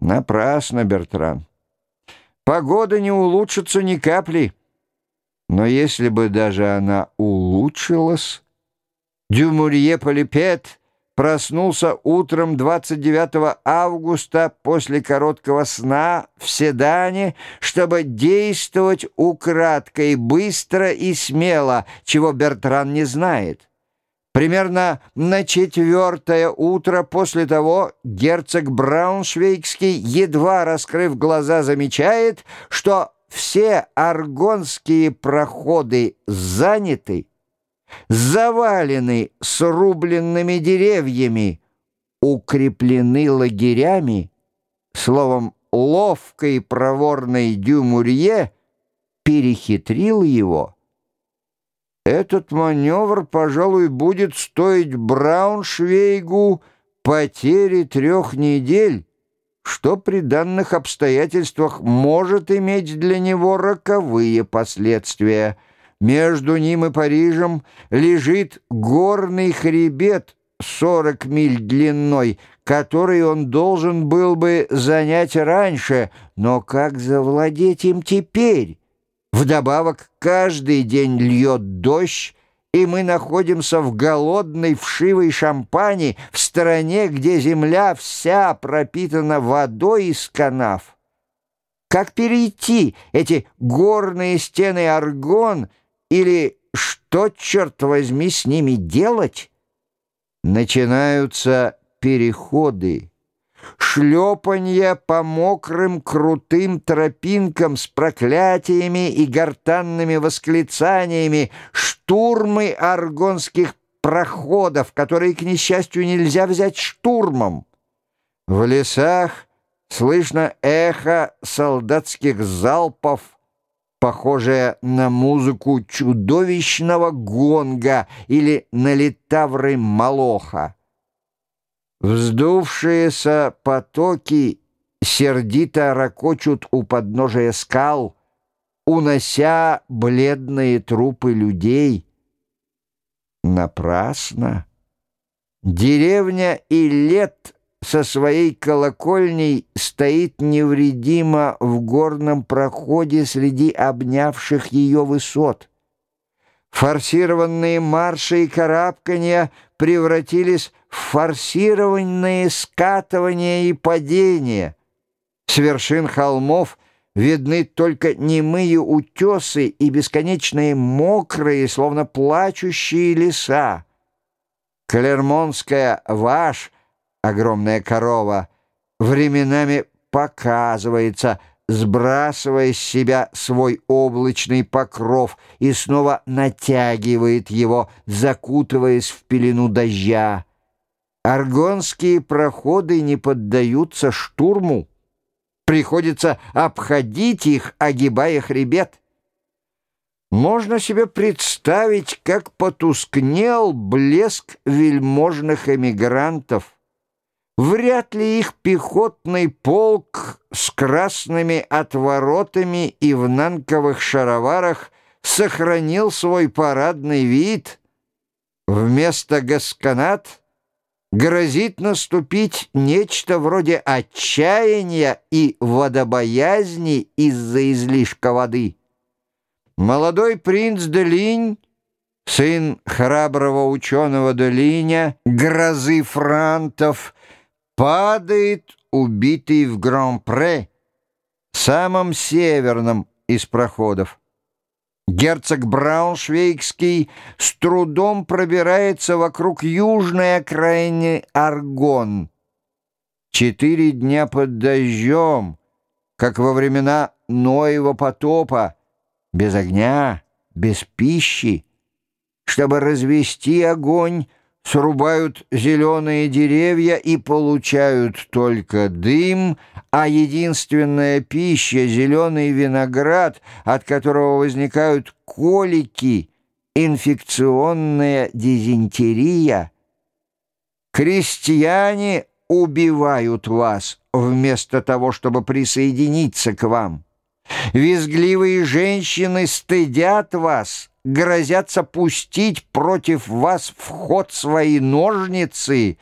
Напрасно, Бертран. Погода не улучшится ни капли. Но если бы даже она улучшилась, Дюмурье Полипет проснулся утром 29 августа после короткого сна в седане, чтобы действовать украдкой, быстро и смело, чего Бертран не знает. Примерно на четвертое утро после того герцог Брауншвейгский, едва раскрыв глаза, замечает, что все аргонские проходы заняты, завалены срубленными деревьями, укреплены лагерями, словом, ловкий проворный Дюмурье перехитрил его — этот маневр, пожалуй, будет стоить Брауншвейгу потери трех недель, что при данных обстоятельствах может иметь для него роковые последствия. Между ним и Парижем лежит горный хребет 40 миль длиной, который он должен был бы занять раньше, но как завладеть им теперь? Вдобавок, каждый день льет дождь, и мы находимся в голодной вшивой шампане в стороне, где земля вся пропитана водой из канав. Как перейти эти горные стены Аргон или что, черт возьми, с ними делать? Начинаются переходы шлепанья по мокрым крутым тропинкам с проклятиями и гортанными восклицаниями, штурмы аргонских проходов, которые, к несчастью, нельзя взять штурмом. В лесах слышно эхо солдатских залпов, похожее на музыку чудовищного гонга или на литавры молоха. Вздувшиеся потоки сердито ракочут у подножия скал, унося бледные трупы людей. Напрасно. Деревня и лет со своей колокольней стоит невредимо в горном проходе среди обнявших ее высот. Форсированные марши и карабканья превратились в форсированные скатывания и падения. С вершин холмов видны только немые утесы и бесконечные мокрые, словно плачущие леса. Клермонская ваш, огромная корова, временами показывается — сбрасывая с себя свой облачный покров и снова натягивает его, закутываясь в пелену дождя. Аргонские проходы не поддаются штурму. Приходится обходить их, огибая хребет. Можно себе представить, как потускнел блеск вельможных эмигрантов. Вряд ли их пехотный полк с красными отворотами и в нанковых шароварах сохранил свой парадный вид. Вместо гасканат грозит наступить нечто вроде отчаяния и водобоязни из-за излишка воды. Молодой принц Делинь сын храброго ученого Делиня, грозы франтов, падает убитый в Гран-Пре, самом северном из проходов. Герцог Брауншвейгский с трудом пробирается вокруг южной окраины Аргон. Четыре дня под дождем, как во времена Ноева потопа, без огня, без пищи. Чтобы развести огонь, срубают зеленые деревья и получают только дым, а единственная пища — зеленый виноград, от которого возникают колики, инфекционная дизентерия. Крестьяне убивают вас вместо того, чтобы присоединиться к вам. Визгливые женщины стыдят вас — грозятся пустить против вас в ход свои ножницы,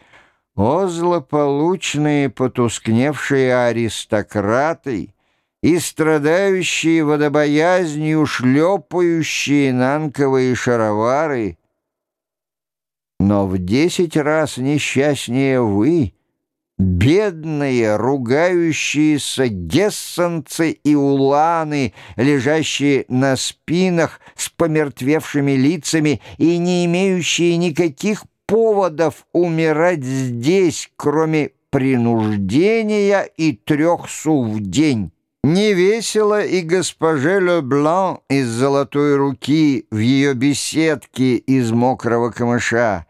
О, злополучные потускневшие аристократы и страдающие водобоязнью шлепающие нанковые шаровары! Но в десять раз несчастнее вы, бедные, ругающиеся гессенцы и уланы, лежащие на спинах с помертвевшими лицами и не имеющие никаких поводов умирать здесь, кроме принуждения и трех су в день. Не весело и госпоже Леблан из золотой руки в ее беседке из мокрого камыша.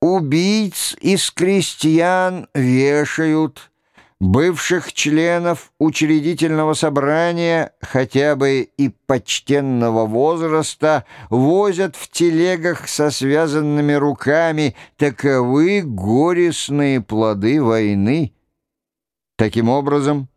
Убийц из крестьян вешают, бывших членов учредительного собрания, хотя бы и почтенного возраста, возят в телегах со связанными руками, таковы горестные плоды войны. Таким образом,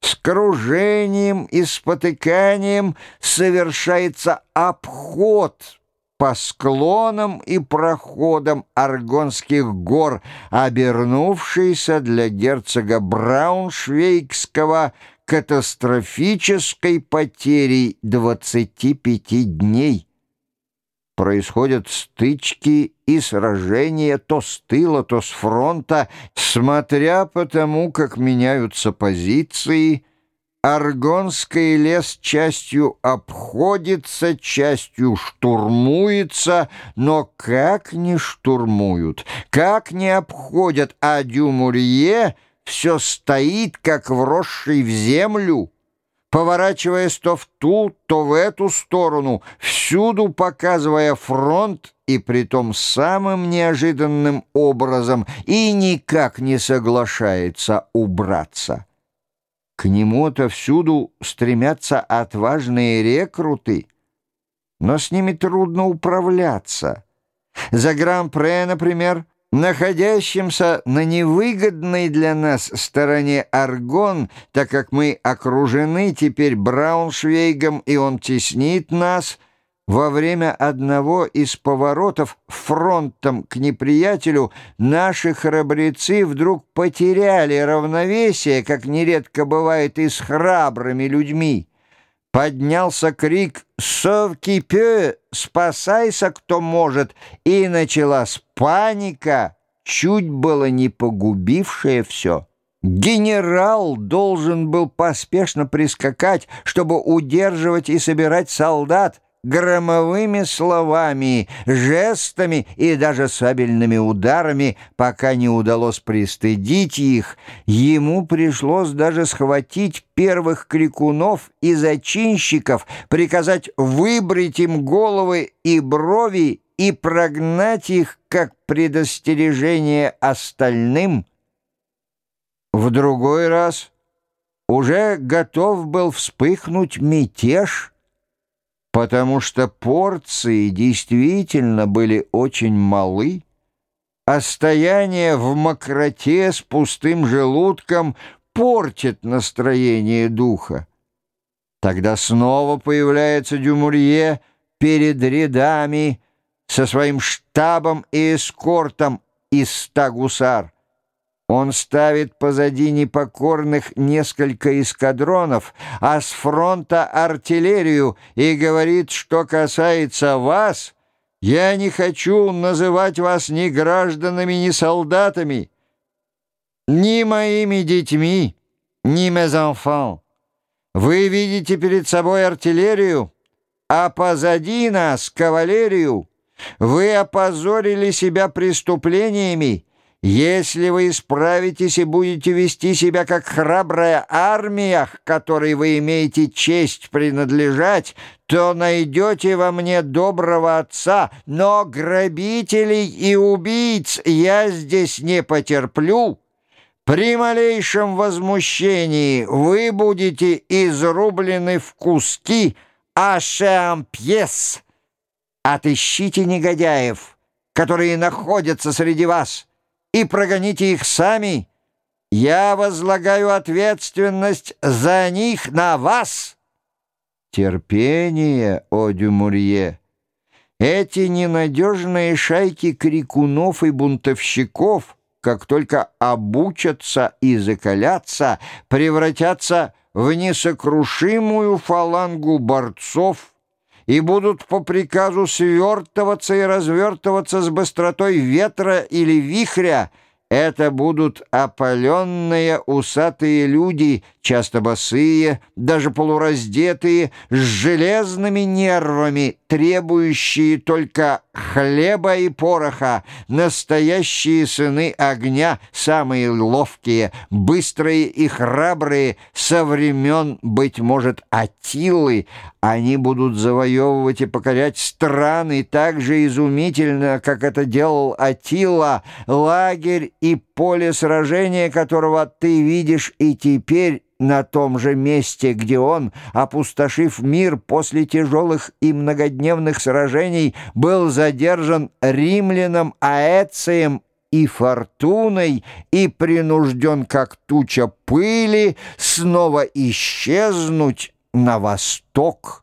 с кружением и спотыканием совершается обход по склонам и проходам Аргонских гор, обернувшийся для герцога Брауншвейгского катастрофической потерей 25 дней. Происходят стычки и сражения то с тыла, то с фронта, смотря по тому, как меняются позиции – Аргонский лес частью обходится, частью штурмуется, но как не штурмуют, как не обходят, а Дюмурье все стоит, как вросший в землю, поворачиваясь то в ту, то в эту сторону, всюду показывая фронт и притом самым неожиданным образом и никак не соглашается убраться. К нему-то всюду стремятся отважные рекруты, но с ними трудно управляться. За Гран-Пре, например, находящимся на невыгодной для нас стороне Аргон, так как мы окружены теперь Брауншвейгом, и он теснит нас — во время одного из поворотов фронтом к неприятелю наши храбрецы вдруг потеряли равновесие, как нередко бывает и с храбрыми людьми. Поднялся крик «Совкипе! Спасайся, кто может!» и началась паника, чуть было не погубившая все. Генерал должен был поспешно прискакать, чтобы удерживать и собирать солдат, громовыми словами, жестами и даже сабельными ударами, пока не удалось пристыдить их, ему пришлось даже схватить первых крикунов и зачинщиков, приказать выбрить им головы и брови и прогнать их как предостережение остальным. В другой раз уже готов был вспыхнуть мятеж, потому что порции действительно были очень малы, а стояние в мокроте с пустым желудком портит настроение духа. Тогда снова появляется Дюмурье перед рядами со своим штабом и эскортом из ста гусар. Он ставит позади непокорных несколько эскадронов, а с фронта артиллерию и говорит, что касается вас, я не хочу называть вас ни гражданами, ни солдатами, ни моими детьми, ни mes. Вы видите перед собой артиллерию, а позади нас кавалерию. Вы опозорили себя преступлениями, если вы исправитесь и будете вести себя как храбрая армия, к которой вы имеете честь принадлежать, то найдете во мне доброго отца, но грабителей и убийц я здесь не потерплю. При малейшем возмущении вы будете изрублены в куски, а шампьес. Отыщите негодяев, которые находятся среди вас» и прогоните их сами. Я возлагаю ответственность за них на вас. Терпение, о Дюмурье. Эти ненадежные шайки крикунов и бунтовщиков — как только обучатся и закалятся, превратятся в несокрушимую фалангу борцов и будут по приказу свертываться и развертываться с быстротой ветра или вихря, это будут опаленные усатые люди, часто босые, даже полураздетые, с железными нервами, требующие только хлеба и пороха, настоящие сыны огня, самые ловкие, быстрые и храбрые, со времен, быть может, Атилы, они будут завоевывать и покорять страны так же изумительно, как это делал Атила, лагерь и поле сражения которого ты видишь и теперь на том же месте, где он, опустошив мир после тяжелых и многодневных сражений, был задержан римляном Аэцием и фортуной и принужден, как туча пыли, снова исчезнуть на восток.